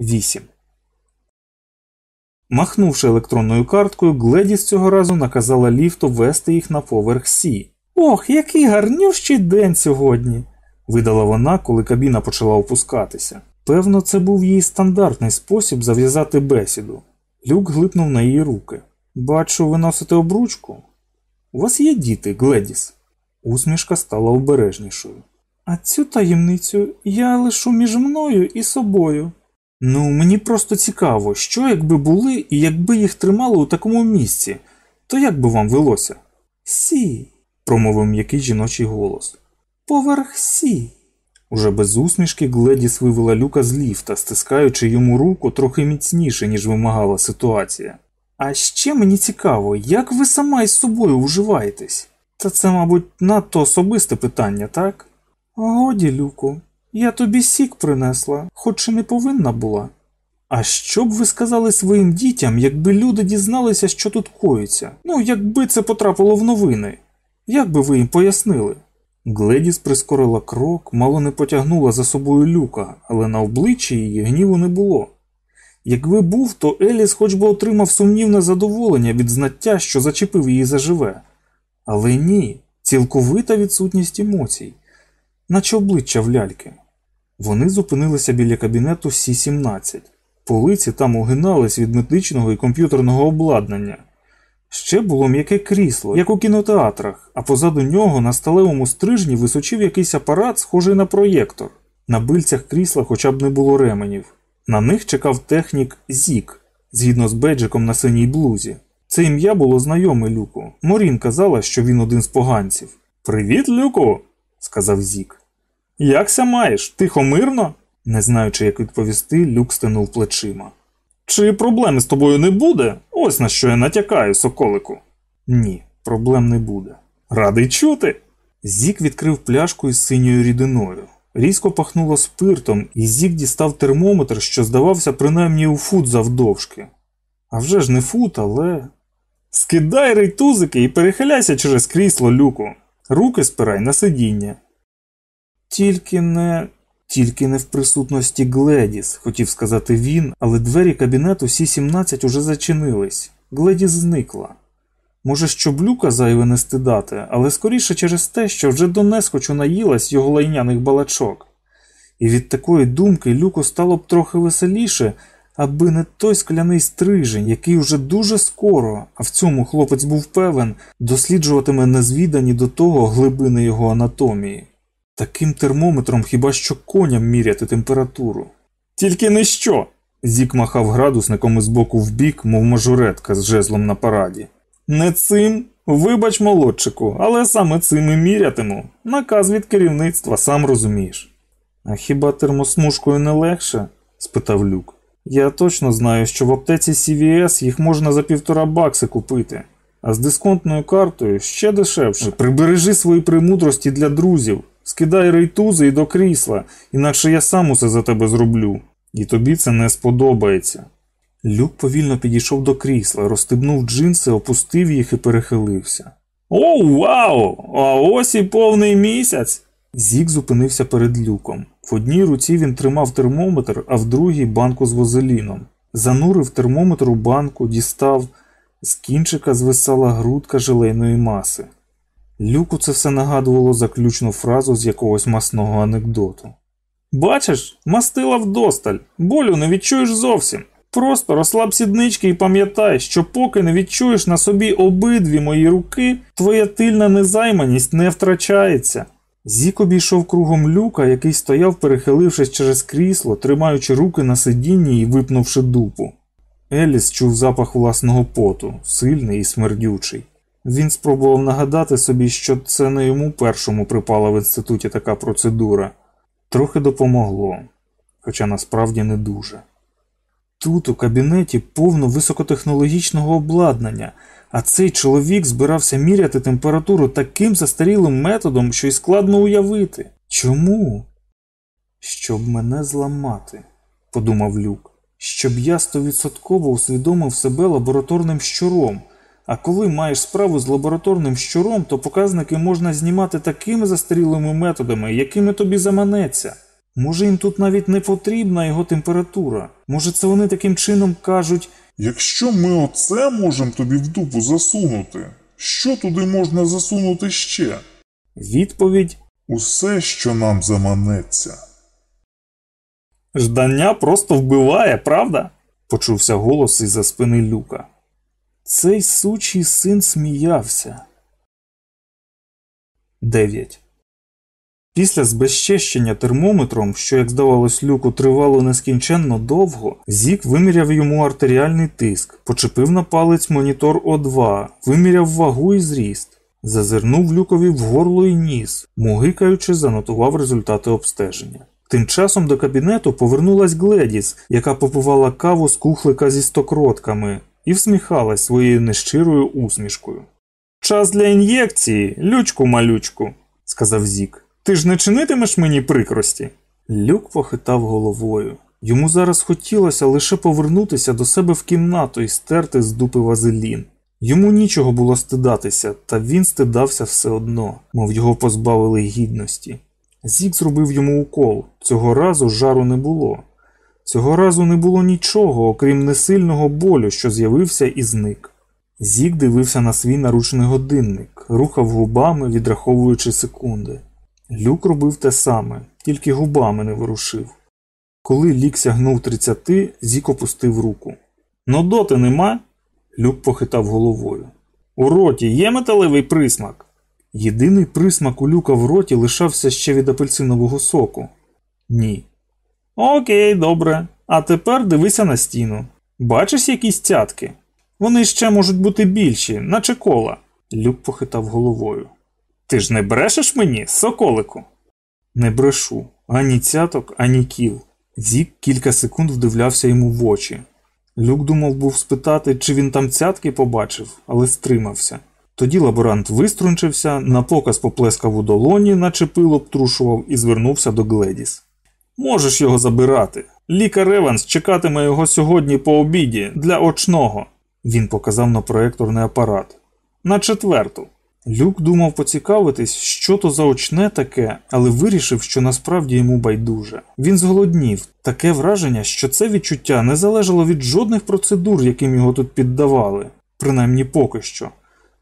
8. Махнувши електронною карткою, Гледіс цього разу наказала ліфту вести їх на поверх Сі. Ох, який гарнющий день сьогодні, видала вона, коли кабіна почала опускатися. Певно, це був її стандартний спосіб зав'язати бесіду. Люк глипнув на її руки. Бачу, ви носите обручку. У вас є діти, Гледіс. Усмішка стала обережнішою. А цю таємницю я лишу між мною і собою. Ну, мені просто цікаво, що якби були і якби їх тримали у такому місці, то як би вам велося? Сі, промовив м'який жіночий голос. Поверх сі. Уже без усмішки Гледіс вивела люка з ліфта, стискаючи йому руку трохи міцніше, ніж вимагала ситуація. А ще мені цікаво, як ви сама із собою уживаєтесь? Та це, мабуть, надто особисте питання, так? Годі, Люку, я тобі сік принесла, хоч і не повинна була. А що б ви сказали своїм дітям, якби люди дізналися, що тут коїться? Ну, якби це потрапило в новини? Як би ви їм пояснили? Гледіс прискорила крок, мало не потягнула за собою люка, але на обличчі її гніву не було. Якби був, то Еліс хоч би отримав сумнівне задоволення від знаття, що зачепив її заживе. Але ні, цілковита відсутність емоцій, наче обличчя в ляльки. Вони зупинилися біля кабінету Сі-17. Полиці там огинались від медичного і комп'ютерного обладнання. Ще було м'яке крісло, як у кінотеатрах, а позаду нього на сталевому стрижні височив якийсь апарат, схожий на проєктор. На бильцях крісла хоча б не було ременів. На них чекав технік Зік, згідно з бейджиком на синій блузі. Це ім'я було знайоме Люку. Морін казала, що він один з поганців. Привіт, Люку, сказав Зік. Якся маєш? Тихо мирно? Не знаючи, як відповісти, Люк стенув плечима. Чи проблеми з тобою не буде? Ось на що я натякаю, соколику. Ні, проблем не буде. Радий чути. Зік відкрив пляшку із синьою рідиною. Різко пахнуло спиртом, і Зік дістав термометр, що здавався принаймні у фут завдовжки. А вже ж не фут, але. Скидай рейтузики і перехиляйся через крісло люку. Руки спирай на сидіння. Тільки не. Тільки не в присутності Гледіс, хотів сказати він, але двері кабінету Сі-17 уже зачинились. Гледіс зникла. Може, щоб люка зайве не стидати, але скоріше через те, що вже донескочу наїлась його лайняних балачок. І від такої думки люку стало б трохи веселіше, аби не той скляний стрижень, який уже дуже скоро, а в цьому хлопець був певен, досліджуватиме незвідані до того глибини його анатомії. Таким термометром хіба що коням міряти температуру. Тільки не що. Зік махав градусником із боку в бік, мов мажоретка з жезлом на параді. Не цим, вибач, молодчику, але саме цим і мірятиму. Наказ від керівництва, сам розумієш. А хіба термосмужкою не легше? спитав Люк. Я точно знаю, що в аптеці CVS їх можна за півтора бакси купити, а з дисконтною картою ще дешевше. Прибережи свої примудрості для друзів. Скидай рейтузи і до крісла, інакше я сам усе за тебе зроблю. І тобі це не сподобається. Люк повільно підійшов до крісла, розстебнув джинси, опустив їх і перехилився. О, вау! А ось і повний місяць. Зік зупинився перед люком. В одній руці він тримав термометр, а в другій банку з возеліном. Занурив термометр у банку, дістав, з кінчика звисала грудка желейної маси. Люку це все нагадувало заключну фразу з якогось масного анекдоту. Бачиш, мастила вдосталь, болю не відчуєш зовсім. Просто розслаб сіднички і пам'ятай, що поки не відчуєш на собі обидві мої руки, твоя тильна незайманість не втрачається. Зік обійшов кругом люка, який стояв, перехилившись через крісло, тримаючи руки на сидінні і випнувши дупу. Еліс чув запах власного поту, сильний і смердючий. Він спробував нагадати собі, що це не йому першому припала в інституті така процедура. Трохи допомогло, хоча насправді не дуже. Тут у кабінеті повно високотехнологічного обладнання, а цей чоловік збирався міряти температуру таким застарілим методом, що й складно уявити. Чому? Щоб мене зламати, подумав Люк, щоб я стовідсотково усвідомив себе лабораторним щуром. А коли маєш справу з лабораторним щуром, то показники можна знімати такими застарілими методами, якими тобі заманеться. Може, їм тут навіть не потрібна його температура. Може, це вони таким чином кажуть, Якщо ми оце можемо тобі в дупу засунути, що туди можна засунути ще? відповідь Усе, що нам заманеться. Ждання просто вбиває, правда? почувся голос із за спини люка. Цей сучий син сміявся. 9. Після збезчещення термометром, що, як здавалось, люку тривало нескінченно довго, Зік виміряв йому артеріальний тиск, почепив на палець монітор О2, виміряв вагу і зріст, зазирнув люкові в горло і ніс, мугикаючи, занотував результати обстеження. Тим часом до кабінету повернулась Гледіс, яка попивала каву з кухлика зі стокротками, і всміхалась своєю нещирою усмішкою. Час для ін'єкції, лючку малючку, сказав Зік. Ти ж не чинитимеш мені прикрості? Люк похитав головою. Йому зараз хотілося лише повернутися до себе в кімнату і стерти з дупи вазелін. Йому нічого було стидатися, та він стидався все одно, мов його позбавили гідності. Зік зробив йому укол. Цього разу жару не було. Цього разу не було нічого, окрім несильного болю, що з'явився і зник. Зік дивився на свій наручний годинник, рухав губами, відраховуючи секунди. Люк робив те саме, тільки губами не ворушив. Коли лік сягнув тридцяти, Зік опустив руку. Ну доти нема? Люк похитав головою. У роті є металевий присмак. Єдиний присмак у люка в роті лишався ще від апельсинового соку. Ні. Окей, добре. А тепер дивися на стіну. Бачиш якісь цятки? Вони ще можуть бути більші, наче кола. Люк похитав головою. Ти ж не брешеш мені, соколику? Не брешу ані цяток, ані кіл. Зік кілька секунд вдивлявся йому в очі. Люк думав був спитати, чи він там цятки побачив, але стримався. Тоді лаборант виструнчився, на показ поплескав у долоні, наче пило обтрушував, і звернувся до Гледіс. Можеш його забирати. Лікар Еванс чекатиме його сьогодні по обіді для очного. Він показав на проекторний апарат. На четверту. Люк думав поцікавитись, що то за очне таке, але вирішив, що насправді йому байдуже. Він зголоднів, таке враження, що це відчуття не залежало від жодних процедур, яким його тут піддавали, принаймні поки що.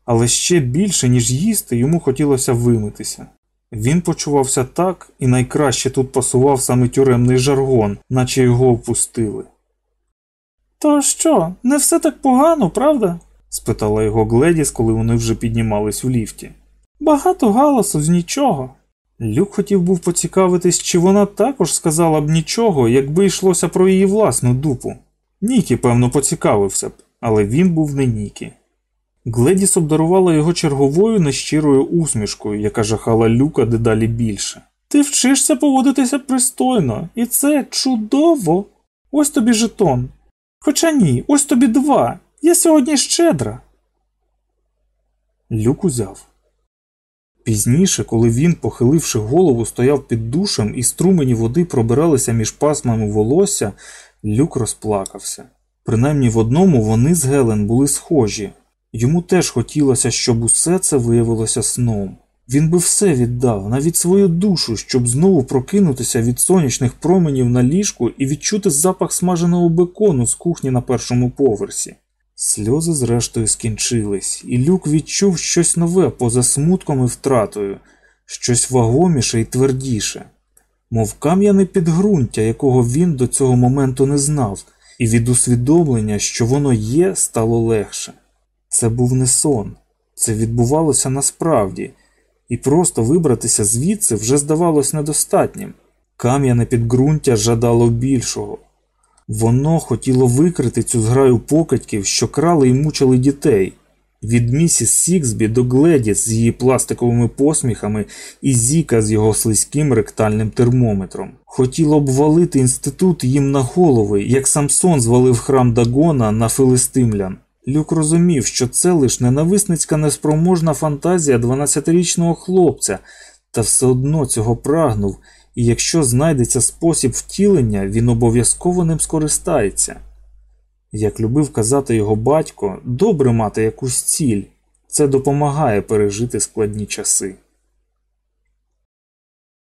Але ще більше, ніж їсти, йому хотілося вимитися. Він почувався так і найкраще тут пасував саме тюремний жаргон, наче його опустили. То що, не все так погано, правда? спитала його Гледіс, коли вони вже піднімались в ліфті. Багато галасу з нічого. Люк хотів був поцікавитись, чи вона також сказала б нічого, якби йшлося про її власну дупу. Нікі, певно, поцікавився б, але він був не Нікі. Гледіс обдарувала його черговою нещирою усмішкою, яка жахала люка дедалі більше. Ти вчишся поводитися пристойно, і це чудово. Ось тобі жетон. Хоча ні, ось тобі два. Я сьогодні щедра. Люк узяв. Пізніше, коли він, похиливши голову, стояв під душем і струмені води пробиралися між пасмами волосся, люк розплакався. Принаймні в одному вони з Гелен були схожі. Йому теж хотілося, щоб усе це виявилося сном. Він би все віддав, навіть свою душу, щоб знову прокинутися від сонячних променів на ліжку і відчути запах смаженого бекону з кухні на першому поверсі. Сльози зрештою скінчились, і люк відчув щось нове поза смутком і втратою, щось вагоміше і твердіше, мов кам'яне підґрунтя, якого він до цього моменту не знав, і від усвідомлення, що воно є, стало легше. Це був не сон, це відбувалося насправді, і просто вибратися звідси вже здавалось недостатнім. Кам'яне підґрунтя жадало більшого. Воно хотіло викрити цю зграю покидьків, що крали і мучили дітей, від місіс Сіксбі до Гледіс з її пластиковими посміхами і Зіка з його слизьким ректальним термометром. Хотіло обвалити інститут їм на голови, як Самсон звалив храм Дагона на филистимлян. Люк розумів, що це лиш ненависницька неспроможна фантазія 12-річного хлопця, та все одно цього прагнув і якщо знайдеться спосіб втілення, він обов'язково ним скористається. Як любив казати його батько, добре мати якусь ціль, це допомагає пережити складні часи.